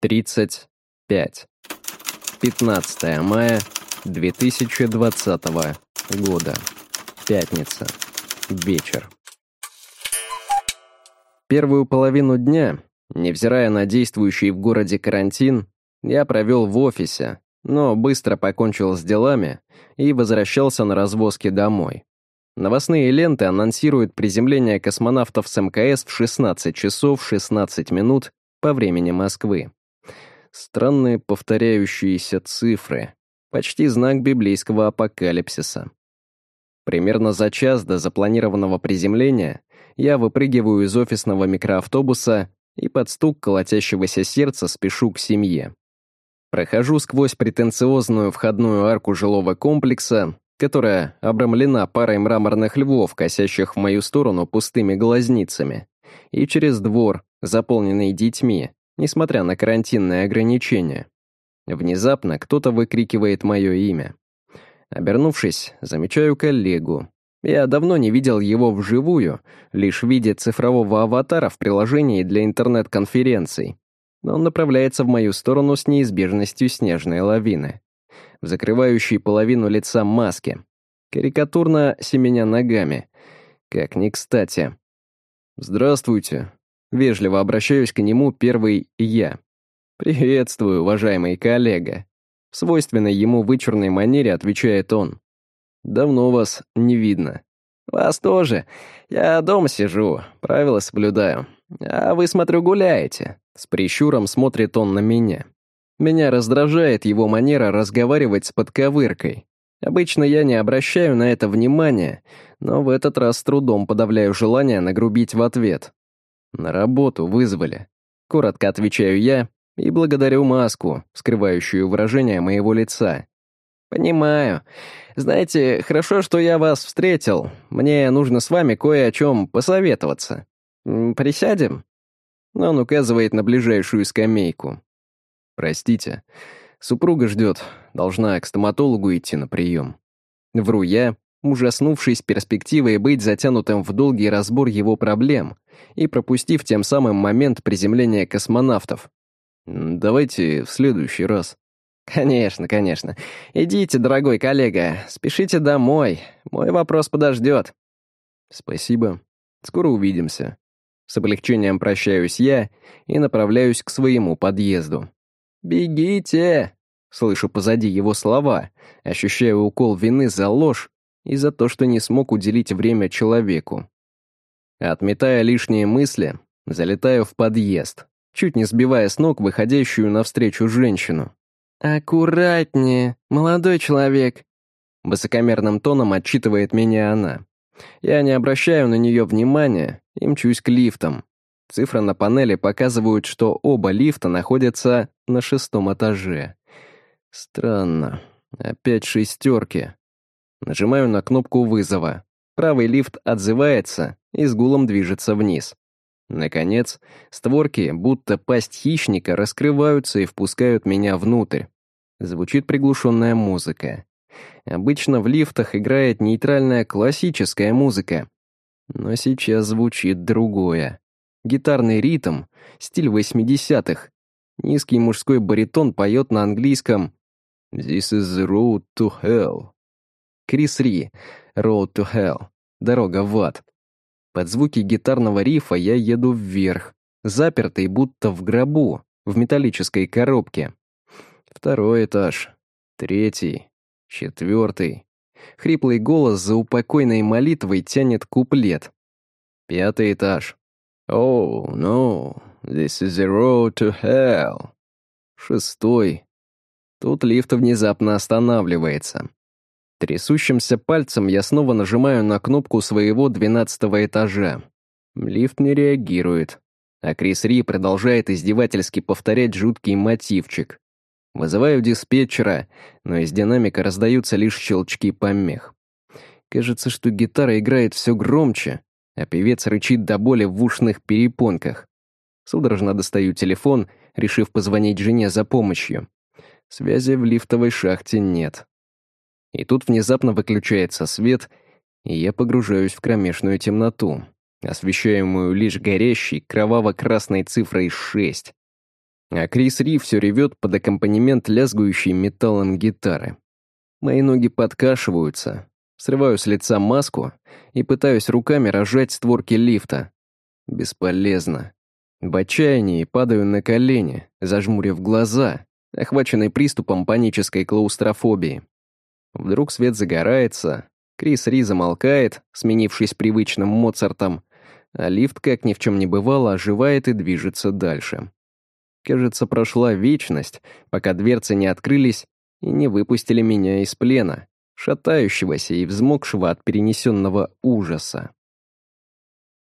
35. 15 мая 2020 года. Пятница. Вечер. Первую половину дня, невзирая на действующий в городе карантин, я провел в офисе, но быстро покончил с делами и возвращался на развозке домой. Новостные ленты анонсируют приземление космонавтов с МКС в 16 часов 16 минут по времени Москвы. Странные повторяющиеся цифры. Почти знак библейского апокалипсиса. Примерно за час до запланированного приземления я выпрыгиваю из офисного микроавтобуса и под стук колотящегося сердца спешу к семье. Прохожу сквозь претенциозную входную арку жилого комплекса, которая обрамлена парой мраморных львов, косящих в мою сторону пустыми глазницами, и через двор, заполненный детьми, несмотря на карантинные ограничения. Внезапно кто-то выкрикивает мое имя. Обернувшись, замечаю коллегу. Я давно не видел его вживую, лишь в виде цифрового аватара в приложении для интернет-конференций. Но он направляется в мою сторону с неизбежностью снежной лавины. В закрывающей половину лица маски. Карикатурно семеня ногами. Как ни кстати. «Здравствуйте», Вежливо обращаюсь к нему первый я. «Приветствую, уважаемый коллега». В свойственной ему вычурной манере отвечает он. «Давно вас не видно». «Вас тоже. Я дома сижу, правила соблюдаю. А вы, смотрю, гуляете». С прищуром смотрит он на меня. Меня раздражает его манера разговаривать с подковыркой. Обычно я не обращаю на это внимания, но в этот раз с трудом подавляю желание нагрубить в ответ. На работу вызвали. Коротко отвечаю я и благодарю маску, скрывающую выражение моего лица. «Понимаю. Знаете, хорошо, что я вас встретил. Мне нужно с вами кое о чем посоветоваться. Присядем?» Он указывает на ближайшую скамейку. «Простите, супруга ждет, должна к стоматологу идти на прием». Вру я, ужаснувшись перспективой быть затянутым в долгий разбор его проблем и пропустив тем самым момент приземления космонавтов. «Давайте в следующий раз». «Конечно, конечно. Идите, дорогой коллега, спешите домой. Мой вопрос подождет». «Спасибо. Скоро увидимся». С облегчением прощаюсь я и направляюсь к своему подъезду. «Бегите!» Слышу позади его слова, ощущаю укол вины за ложь, и за то, что не смог уделить время человеку. Отметая лишние мысли, залетаю в подъезд, чуть не сбивая с ног выходящую навстречу женщину. «Аккуратнее, молодой человек», — высокомерным тоном отчитывает меня она. Я не обращаю на нее внимания и мчусь к лифтам. Цифры на панели показывают, что оба лифта находятся на шестом этаже. Странно. Опять шестерки. Нажимаю на кнопку вызова. Правый лифт отзывается и с гулом движется вниз. Наконец, створки, будто пасть хищника, раскрываются и впускают меня внутрь. Звучит приглушенная музыка. Обычно в лифтах играет нейтральная классическая музыка. Но сейчас звучит другое. Гитарный ритм, стиль 80-х. Низкий мужской баритон поет на английском «This is the road to hell». Крис Ри, Road to Hell, Дорога в ад. Под звуки гитарного рифа я еду вверх, запертый будто в гробу, в металлической коробке. Второй этаж, третий, четвертый. Хриплый голос за упокойной молитвой тянет куплет. Пятый этаж. Oh, no, this is the road to hell. Шестой. Тут лифт внезапно останавливается. Трясущимся пальцем я снова нажимаю на кнопку своего двенадцатого этажа. Лифт не реагирует, а Крис Ри продолжает издевательски повторять жуткий мотивчик. Вызываю диспетчера, но из динамика раздаются лишь щелчки помех. Кажется, что гитара играет все громче, а певец рычит до боли в ушных перепонках. Судорожно достаю телефон, решив позвонить жене за помощью. Связи в лифтовой шахте нет. И тут внезапно выключается свет, и я погружаюсь в кромешную темноту, освещаемую лишь горящей кроваво-красной цифрой 6. А Крис Ри все ревет под аккомпанемент лязгующей металлом гитары. Мои ноги подкашиваются, срываю с лица маску и пытаюсь руками разжать створки лифта. Бесполезно. В отчаянии падаю на колени, зажмурив глаза, охваченный приступом панической клаустрофобии. Вдруг свет загорается, Крис Ри замолкает, сменившись привычным Моцартом, а лифт, как ни в чем не бывало, оживает и движется дальше. Кажется, прошла вечность, пока дверцы не открылись и не выпустили меня из плена, шатающегося и взмокшего от перенесенного ужаса.